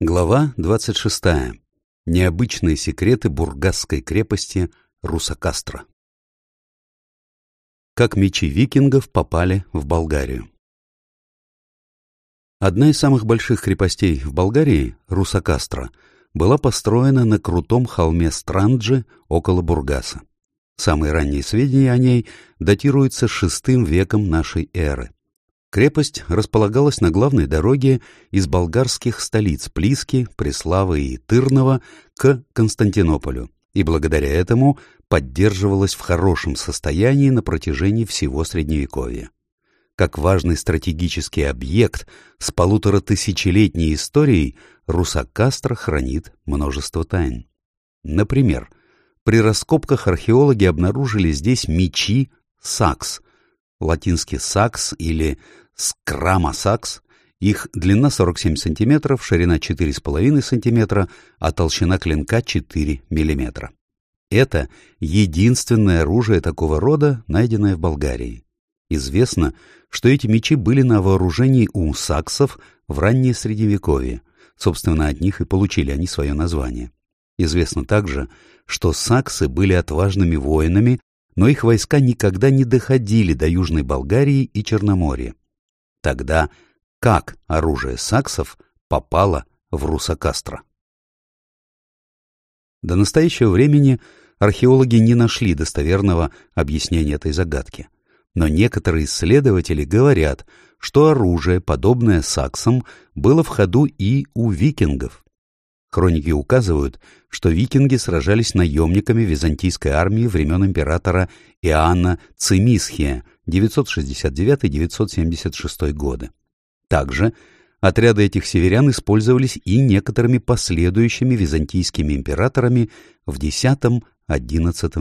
Глава 26. Необычные секреты бургасской крепости Русакастра. Как мечи викингов попали в Болгарию. Одна из самых больших крепостей в Болгарии, Русакастра, была построена на крутом холме Странджи около Бургаса. Самые ранние сведения о ней датируются VI веком нашей эры. Крепость располагалась на главной дороге из болгарских столиц Плиски, Преславы и Тырного к Константинополю, и благодаря этому поддерживалась в хорошем состоянии на протяжении всего Средневековья. Как важный стратегический объект с полутора тысячелетней историей Русакастро хранит множество тайн. Например, при раскопках археологи обнаружили здесь мечи сакс, латинский сакс или скрама сакс, их длина 47 см, ширина 4,5 см, а толщина клинка 4 мм. Это единственное оружие такого рода, найденное в Болгарии. Известно, что эти мечи были на вооружении у саксов в раннее Средневековье. Собственно, от них и получили они свое название. Известно также, что саксы были отважными воинами, но их войска никогда не доходили до Южной Болгарии и Черноморья. Тогда как оружие саксов попало в Русакастро? До настоящего времени археологи не нашли достоверного объяснения этой загадки. Но некоторые исследователи говорят, что оружие, подобное саксам, было в ходу и у викингов. Хроники указывают, что викинги сражались наемниками византийской армии времен императора Иоанна Цимисхия 969-976 годы. Также отряды этих северян использовались и некоторыми последующими византийскими императорами в X-XI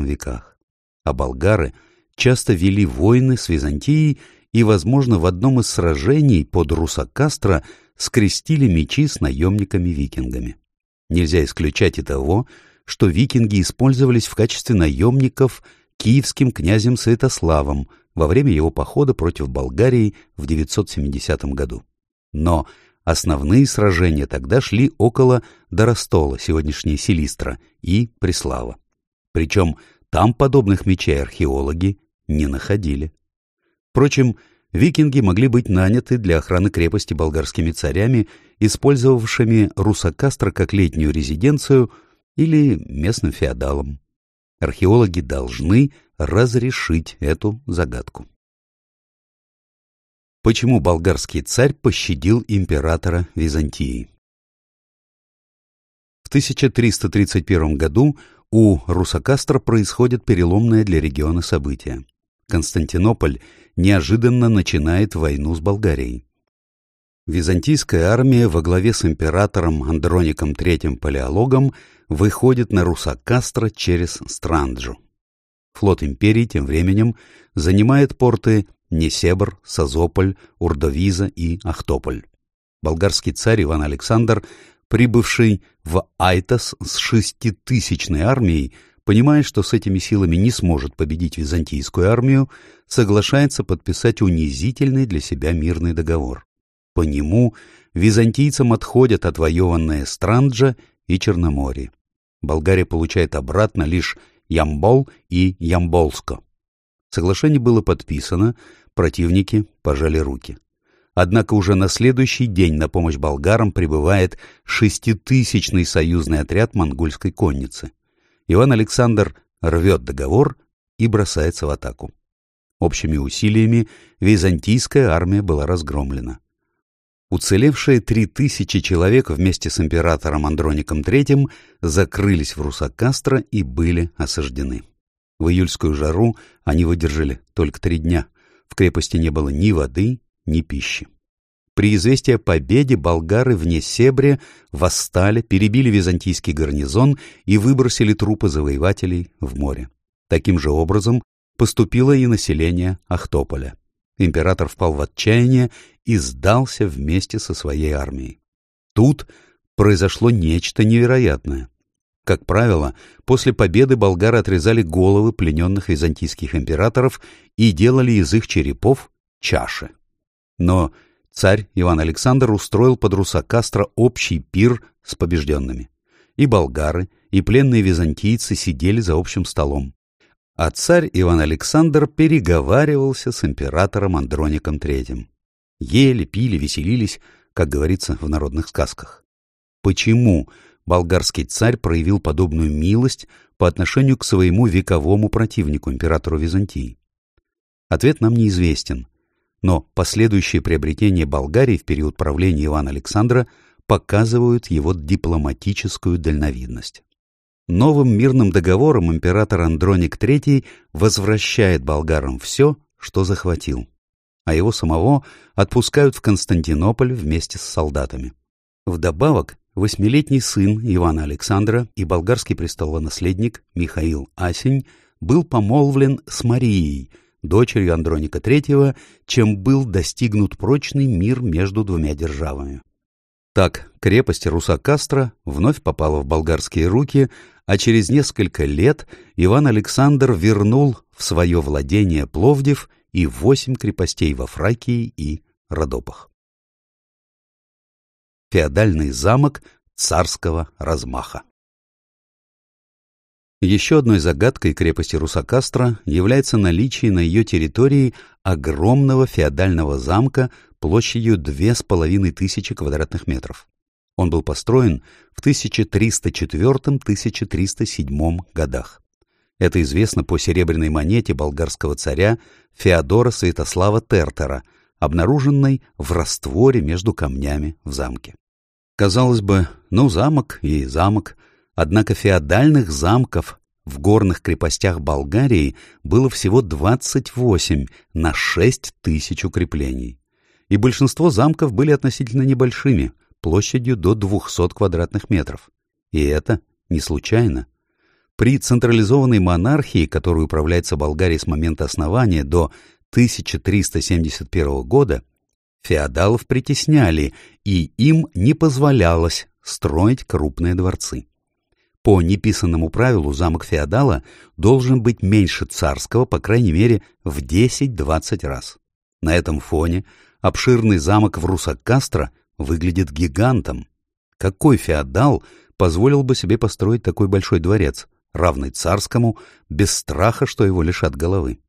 веках. А болгары часто вели войны с Византией и, возможно, в одном из сражений под Русакастро скрестили мечи с наемниками-викингами. Нельзя исключать и того, что викинги использовались в качестве наемников киевским князем Святославом во время его похода против Болгарии в 970 году. Но основные сражения тогда шли около Доростола, сегодняшней Селистра, и Преслава. Причем там подобных мечей археологи не находили. Впрочем, викинги могли быть наняты для охраны крепости болгарскими царями, использовавшими Русакастро как летнюю резиденцию или местным феодалом. Археологи должны разрешить эту загадку. Почему болгарский царь пощадил императора Византии? В 1331 году у Русакастро происходит переломное для региона событие. Константинополь неожиданно начинает войну с Болгарией. Византийская армия во главе с императором Андроником III Палеологом выходит на Русакастро через Странджу. Флот империи тем временем занимает порты Несебр, Созополь, Урдовиза и Ахтополь. Болгарский царь Иван Александр, прибывший в Айтас с шеститысячной армией, понимая, что с этими силами не сможет победить византийскую армию, соглашается подписать унизительный для себя мирный договор. По нему византийцам отходят отвоеванные Странджа и Черноморье. Болгария получает обратно лишь Ямбол и Ямболско. Соглашение было подписано, противники пожали руки. Однако уже на следующий день на помощь болгарам прибывает шеститысячный союзный отряд монгольской конницы. Иван Александр рвет договор и бросается в атаку. Общими усилиями византийская армия была разгромлена. Уцелевшие три тысячи человек вместе с императором Андроником III закрылись в Русакастро и были осаждены. В июльскую жару они выдержали только три дня. В крепости не было ни воды, ни пищи. При известии о победе болгары вне Себре восстали, перебили византийский гарнизон и выбросили трупы завоевателей в море. Таким же образом поступило и население Ахтополя. Император впал в отчаяние и сдался вместе со своей армией. Тут произошло нечто невероятное. Как правило, после победы болгары отрезали головы плененных византийских императоров и делали из их черепов чаши. Но Царь Иван Александр устроил под Русакастро общий пир с побежденными. И болгары, и пленные византийцы сидели за общим столом. А царь Иван Александр переговаривался с императором Андроником III. Ели, пили, веселились, как говорится в народных сказках. Почему болгарский царь проявил подобную милость по отношению к своему вековому противнику, императору Византии? Ответ нам неизвестен, но последующие приобретения Болгарии в период правления Ивана Александра показывают его дипломатическую дальновидность. Новым мирным договором император Андроник III возвращает болгарам все, что захватил, а его самого отпускают в Константинополь вместе с солдатами. Вдобавок, восьмилетний сын Ивана Александра и болгарский престолонаследник Михаил Асень был помолвлен с Марией, дочерью Андроника III, чем был достигнут прочный мир между двумя державами. Так, крепость Русакастра вновь попала в болгарские руки, а через несколько лет Иван Александр вернул в свое владение Пловдив и восемь крепостей во Фракии и Родопах. Феодальный замок царского размаха еще одной загадкой крепости Русакастра является наличие на ее территории огромного феодального замка площадью две с половиной тысячи квадратных метров. Он был построен в 1304-1307 годах. Это известно по серебряной монете болгарского царя Феодора Святослава Тертера, обнаруженной в растворе между камнями в замке. Казалось бы, ну замок и замок, Однако феодальных замков в горных крепостях Болгарии было всего 28 на 6 тысяч укреплений. И большинство замков были относительно небольшими, площадью до 200 квадратных метров. И это не случайно. При централизованной монархии, которой управляется Болгарией с момента основания до 1371 года, феодалов притесняли, и им не позволялось строить крупные дворцы. По неписанному правилу замок феодала должен быть меньше царского, по крайней мере, в 10-20 раз. На этом фоне обширный замок в Русакастро выглядит гигантом. Какой феодал позволил бы себе построить такой большой дворец, равный царскому, без страха, что его лишат головы?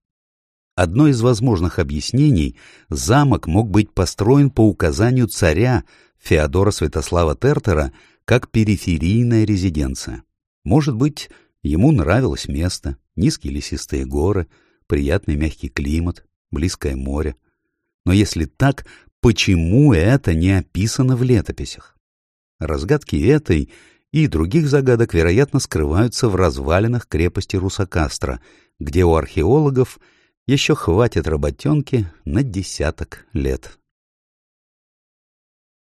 Одно из возможных объяснений – замок мог быть построен по указанию царя Феодора Святослава Тертера как периферийная резиденция. Может быть, ему нравилось место, низкие лесистые горы, приятный мягкий климат, близкое море. Но если так, почему это не описано в летописях? Разгадки этой и других загадок, вероятно, скрываются в развалинах крепости Русакастра, где у археологов еще хватит работенки на десяток лет.